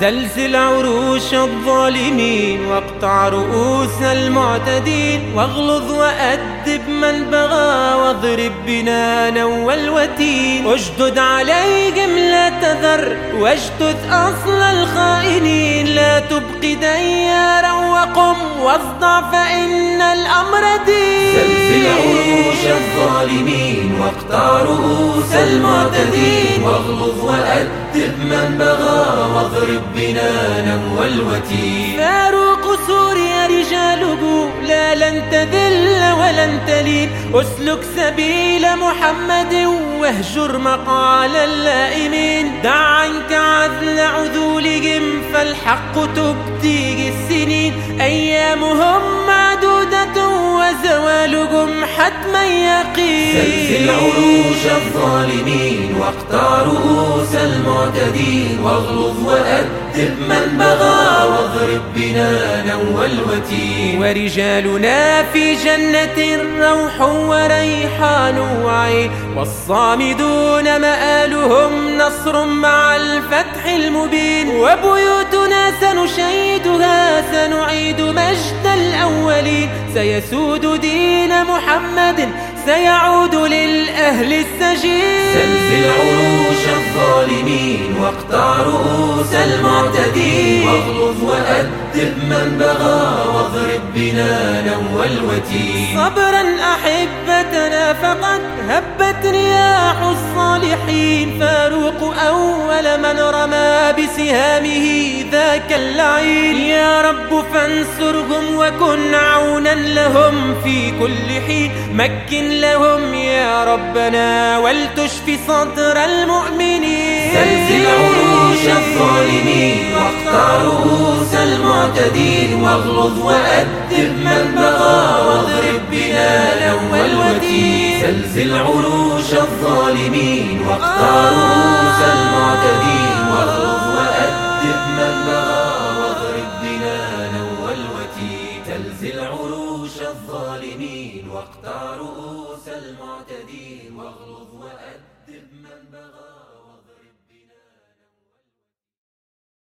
زلزل عروش الظالمين واقطع رؤوس المعتدين واغلظ وأدب من بغى واضرب بنا نوى الوتين اشدد عليهم لا تذر واجتث أصل الخائنين لا تبق ديارا وقم واصدع فإن الأمر دين زلزل عروش الظالمين واقطع رؤوس المعتدين واغلظ وأدب من بغى واضرب بنانا والوتين. فاروق سوريا رجاله لا لن تذل ولن تلين. أسلك سبيل محمد واهجر مقال اللائمين. دع عنك عذل عذولهم فالحق تبديه السنين. أيامهم حتما يقين سلسل عروش الظالمين واقطع رؤوس المعتدين واغلظ وأدب من بغى واضرب بنانا والوتين. ورجالنا في جنة روح وريحان وعين. والصامدون مآلهم نصر مع الفتح المبين وبيوتنا سنشيدها سنعيد مجد الأولين. سيسود دين محمد سيعود للأهل السجين. سلسل عروش الظالمين واقطع رؤوس المعتدين. واغلظ وأدب من بغى واضرب بنانا والوتين. صبرا أحبتنا فقد هبت رياح الصالحين فاروق أول من رمى بسهامه ذاك اللعين. يا رب فانصرهم وكن عونا لهم في كل حين. مكن لهم يا ربنا ولتشفي صدر المؤمنين. سلسل عروش الظالمين واقطع رؤوس المعتدين. واغلظ وأدب من بغى واضرب بنانا والوتين سلسل عروش الظالمين واقطع رؤوس المعتدين. عروش الظالمين واقطع رؤوس المعتدين واغلظ وأدب